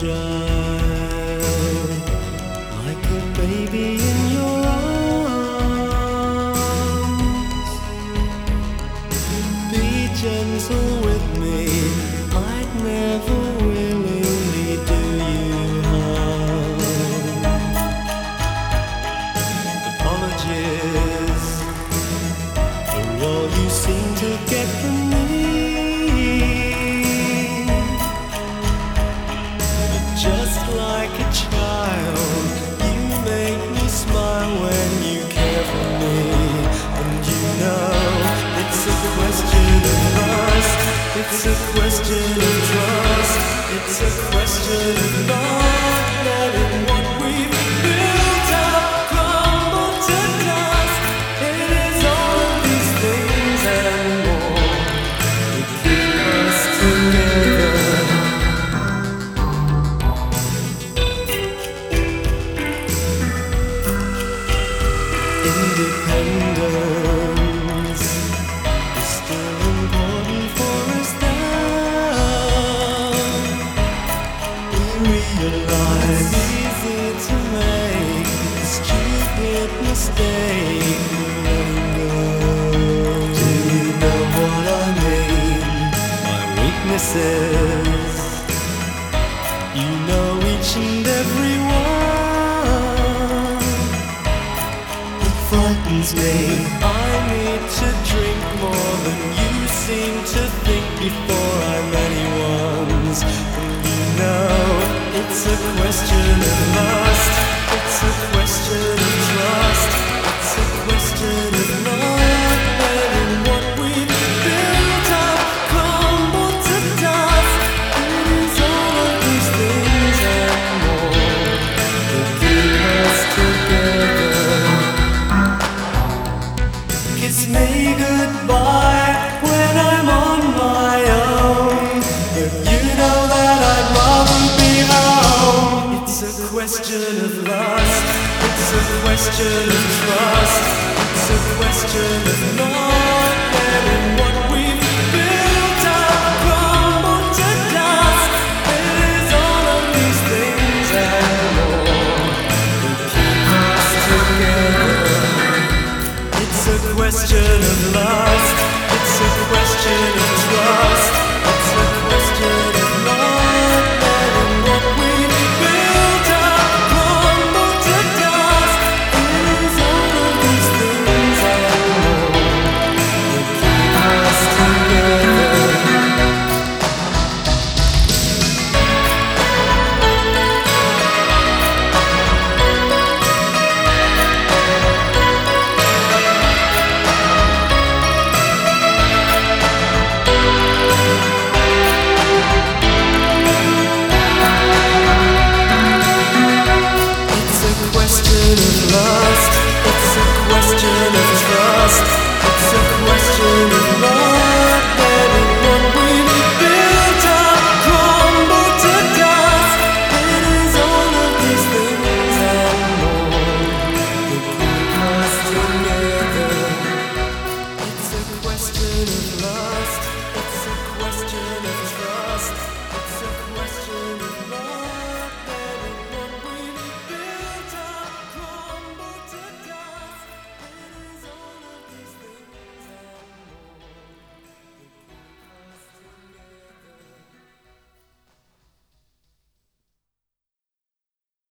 child, like a baby in your arms. Be gentle with me, I'd never willingly do you harm. Apologies for all you seem to get question of trust. It's a question of not you know what I mean? My weaknesses. You know each and every one. I need to drink more than you seem to think before I'm. And you know it's a question of lust. Kiss me goodbye when I'm on my question of lust. It's a question of trust. It's a question of not letting what we've built up crumble to dust. It is all of these things and more that keep us together. It's a question of lust.